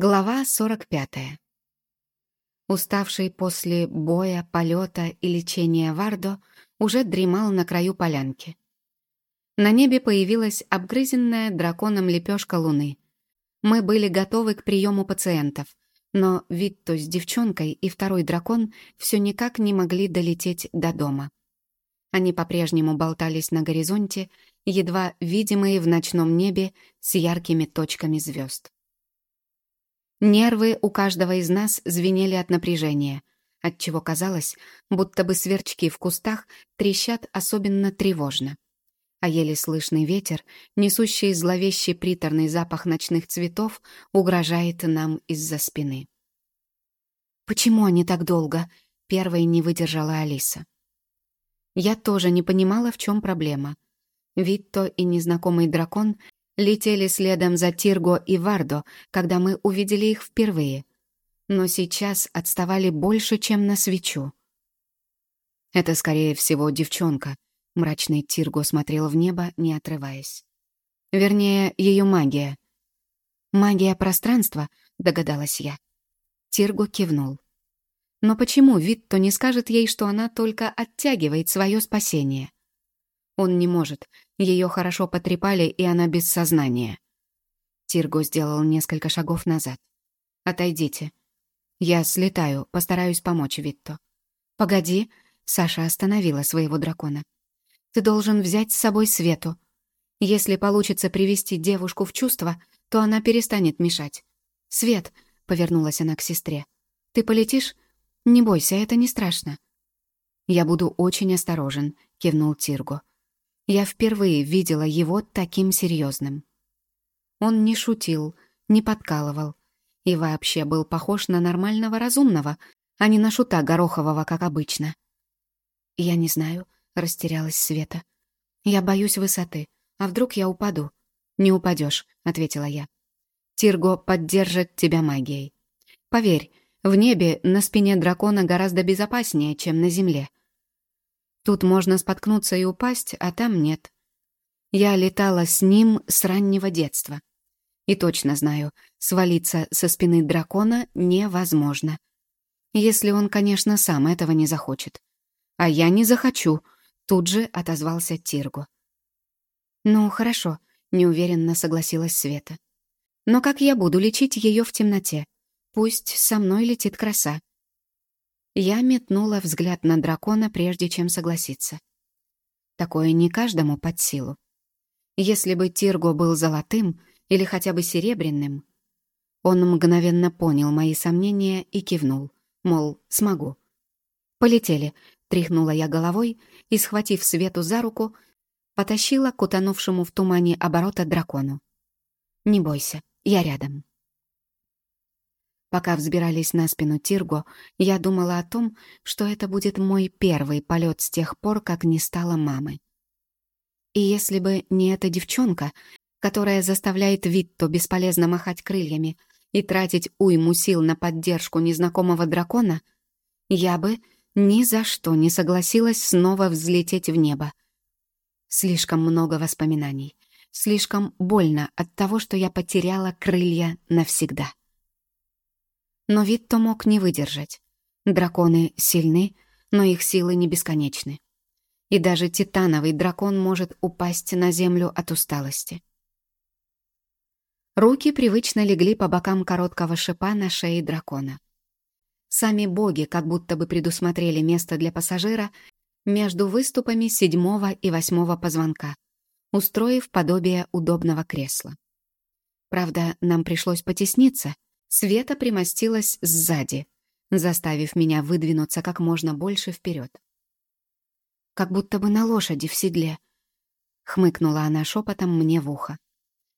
Глава 45. Уставший после боя, полета и лечения Вардо уже дремал на краю полянки. На небе появилась обгрызенная драконом лепешка луны. Мы были готовы к приему пациентов, но Витто с девчонкой и второй дракон все никак не могли долететь до дома. Они по-прежнему болтались на горизонте, едва видимые в ночном небе с яркими точками звезд. Нервы у каждого из нас звенели от напряжения, отчего казалось, будто бы сверчки в кустах трещат особенно тревожно. А еле слышный ветер, несущий зловещий приторный запах ночных цветов, угрожает нам из-за спины. «Почему они так долго?» — первой не выдержала Алиса. Я тоже не понимала, в чем проблема. Витто и незнакомый дракон летели следом за Тирго и Вардо, когда мы увидели их впервые. Но сейчас отставали больше, чем на свечу. «Это, скорее всего, девчонка», — мрачный Тирго смотрел в небо, не отрываясь. «Вернее, ее магия». «Магия пространства», — догадалась я. Тирго кивнул. «Но почему Витто не скажет ей, что она только оттягивает свое спасение?» Он не может. Ее хорошо потрепали, и она без сознания. Тирго сделал несколько шагов назад. «Отойдите. Я слетаю, постараюсь помочь Витто». «Погоди», — Саша остановила своего дракона. «Ты должен взять с собой Свету. Если получится привести девушку в чувство, то она перестанет мешать. Свет», — повернулась она к сестре, — «ты полетишь? Не бойся, это не страшно». «Я буду очень осторожен», — кивнул Тирго. Я впервые видела его таким серьезным. Он не шутил, не подкалывал и вообще был похож на нормального разумного, а не на шута Горохового, как обычно. «Я не знаю», — растерялась Света. «Я боюсь высоты. А вдруг я упаду?» «Не упадешь», — ответила я. «Тирго поддержит тебя магией. Поверь, в небе на спине дракона гораздо безопаснее, чем на земле. Тут можно споткнуться и упасть, а там нет. Я летала с ним с раннего детства. И точно знаю, свалиться со спины дракона невозможно. Если он, конечно, сам этого не захочет. А я не захочу, тут же отозвался Тиргу. «Ну, хорошо», — неуверенно согласилась Света. «Но как я буду лечить ее в темноте? Пусть со мной летит краса. Я метнула взгляд на дракона, прежде чем согласиться. Такое не каждому под силу. Если бы Тирго был золотым или хотя бы серебряным, он мгновенно понял мои сомнения и кивнул, мол, смогу. «Полетели», — тряхнула я головой и, схватив Свету за руку, потащила к утонувшему в тумане оборота дракону. «Не бойся, я рядом». Пока взбирались на спину Тирго, я думала о том, что это будет мой первый полет с тех пор, как не стала мамы. И если бы не эта девчонка, которая заставляет Витто бесполезно махать крыльями и тратить уйму сил на поддержку незнакомого дракона, я бы ни за что не согласилась снова взлететь в небо. Слишком много воспоминаний, слишком больно от того, что я потеряла крылья навсегда. Но Витто мог не выдержать. Драконы сильны, но их силы не бесконечны. И даже титановый дракон может упасть на землю от усталости. Руки привычно легли по бокам короткого шипа на шее дракона. Сами боги как будто бы предусмотрели место для пассажира между выступами седьмого и восьмого позвонка, устроив подобие удобного кресла. Правда, нам пришлось потесниться — Света примостилась сзади, заставив меня выдвинуться как можно больше вперед. «Как будто бы на лошади в седле», — хмыкнула она шепотом мне в ухо.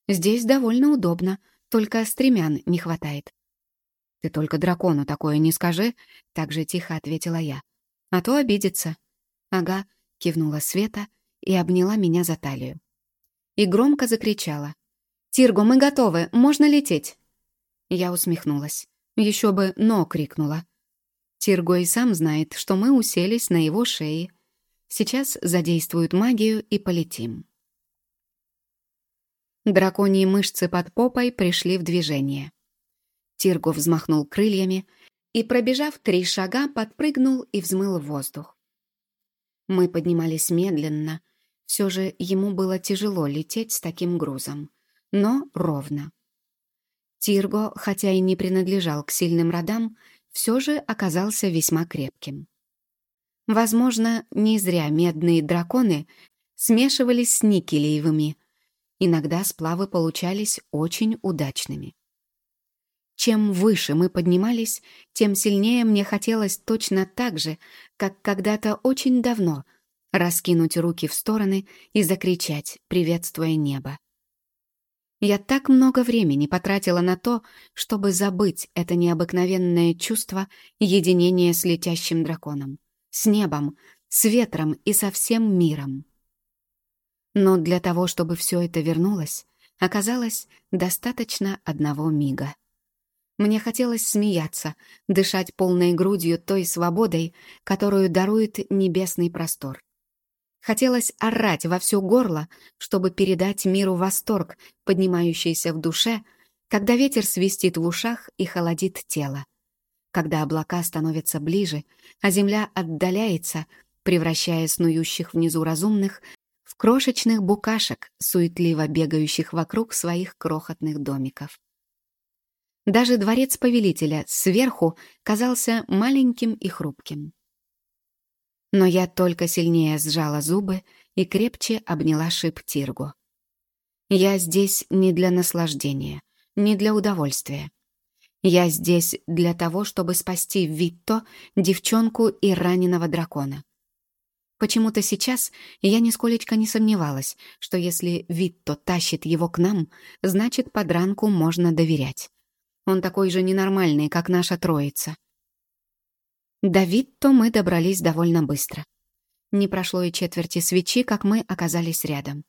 «Здесь довольно удобно, только стремян не хватает». «Ты только дракону такое не скажи», — так же тихо ответила я. «А то обидится». «Ага», — кивнула Света и обняла меня за талию. И громко закричала. «Тирго, мы готовы, можно лететь!» Я усмехнулась. Еще бы «но» крикнула. Тирго и сам знает, что мы уселись на его шее. Сейчас задействуют магию и полетим. Драконьи мышцы под попой пришли в движение. Тирго взмахнул крыльями и, пробежав три шага, подпрыгнул и взмыл в воздух. Мы поднимались медленно. Все же ему было тяжело лететь с таким грузом, но ровно. Тирго, хотя и не принадлежал к сильным родам, все же оказался весьма крепким. Возможно, не зря медные драконы смешивались с никелеевыми. Иногда сплавы получались очень удачными. Чем выше мы поднимались, тем сильнее мне хотелось точно так же, как когда-то очень давно, раскинуть руки в стороны и закричать, приветствуя небо. Я так много времени потратила на то, чтобы забыть это необыкновенное чувство единения с летящим драконом, с небом, с ветром и со всем миром. Но для того, чтобы все это вернулось, оказалось достаточно одного мига. Мне хотелось смеяться, дышать полной грудью той свободой, которую дарует небесный простор. Хотелось орать во все горло, чтобы передать миру восторг, поднимающийся в душе, когда ветер свистит в ушах и холодит тело. Когда облака становятся ближе, а земля отдаляется, превращая снующих внизу разумных в крошечных букашек, суетливо бегающих вокруг своих крохотных домиков. Даже дворец повелителя сверху казался маленьким и хрупким. Но я только сильнее сжала зубы и крепче обняла шип Тиргу. Я здесь не для наслаждения, не для удовольствия. Я здесь для того, чтобы спасти Витто, девчонку и раненого дракона. Почему-то сейчас я нисколечко не сомневалась, что если Витто тащит его к нам, значит, подранку можно доверять. Он такой же ненормальный, как наша троица. До Витто мы добрались довольно быстро. Не прошло и четверти свечи, как мы оказались рядом.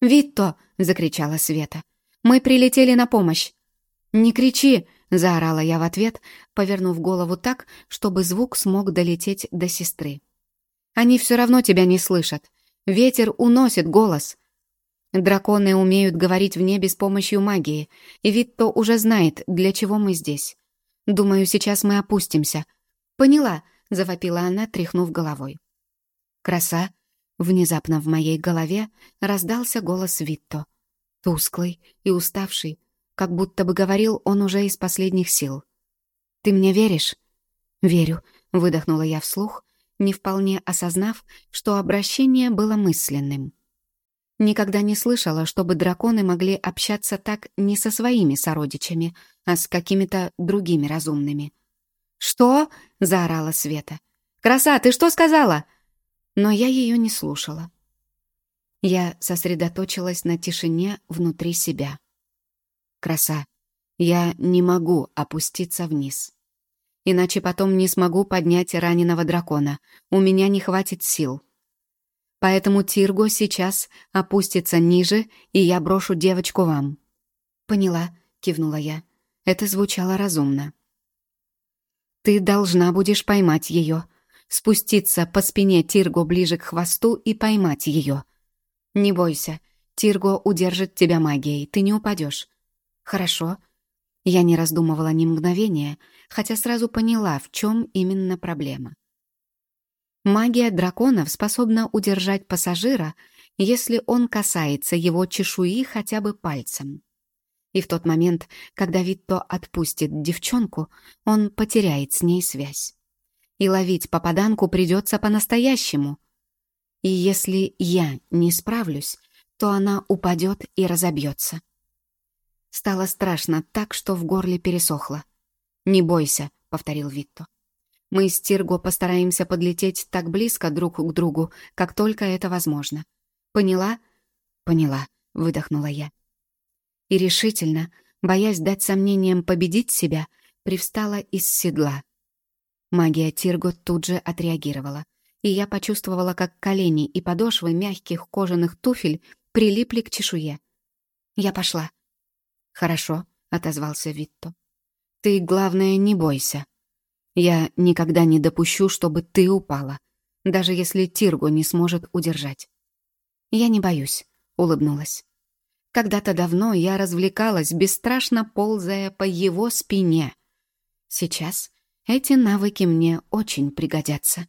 «Витто!» — закричала Света. «Мы прилетели на помощь!» «Не кричи!» — заорала я в ответ, повернув голову так, чтобы звук смог долететь до сестры. «Они все равно тебя не слышат. Ветер уносит голос!» Драконы умеют говорить в небе с помощью магии, и Витто уже знает, для чего мы здесь. Думаю, сейчас мы опустимся, «Поняла», — завопила она, тряхнув головой. «Краса!» Внезапно в моей голове раздался голос Витто. Тусклый и уставший, как будто бы говорил он уже из последних сил. «Ты мне веришь?» «Верю», — выдохнула я вслух, не вполне осознав, что обращение было мысленным. Никогда не слышала, чтобы драконы могли общаться так не со своими сородичами, а с какими-то другими разумными. «Что?» — заорала Света. «Краса, ты что сказала?» Но я ее не слушала. Я сосредоточилась на тишине внутри себя. «Краса, я не могу опуститься вниз. Иначе потом не смогу поднять раненого дракона. У меня не хватит сил. Поэтому Тирго сейчас опустится ниже, и я брошу девочку вам». «Поняла», — кивнула я. Это звучало разумно. Ты должна будешь поймать ее. Спуститься по спине Тирго ближе к хвосту и поймать ее. Не бойся, Тирго удержит тебя магией, ты не упадешь. Хорошо. Я не раздумывала ни мгновения, хотя сразу поняла, в чем именно проблема. Магия драконов способна удержать пассажира, если он касается его чешуи хотя бы пальцем. И в тот момент, когда Витто отпустит девчонку, он потеряет с ней связь. И ловить попаданку придется по-настоящему. И если я не справлюсь, то она упадет и разобьется. Стало страшно так, что в горле пересохло. «Не бойся», — повторил Витто. «Мы с Тирго постараемся подлететь так близко друг к другу, как только это возможно. Поняла?» «Поняла», — выдохнула я и решительно, боясь дать сомнениям победить себя, привстала из седла. Магия Тирго тут же отреагировала, и я почувствовала, как колени и подошвы мягких кожаных туфель прилипли к чешуе. Я пошла. «Хорошо», — отозвался Витто. «Ты, главное, не бойся. Я никогда не допущу, чтобы ты упала, даже если Тирго не сможет удержать». «Я не боюсь», — улыбнулась. Когда-то давно я развлекалась, бесстрашно ползая по его спине. Сейчас эти навыки мне очень пригодятся.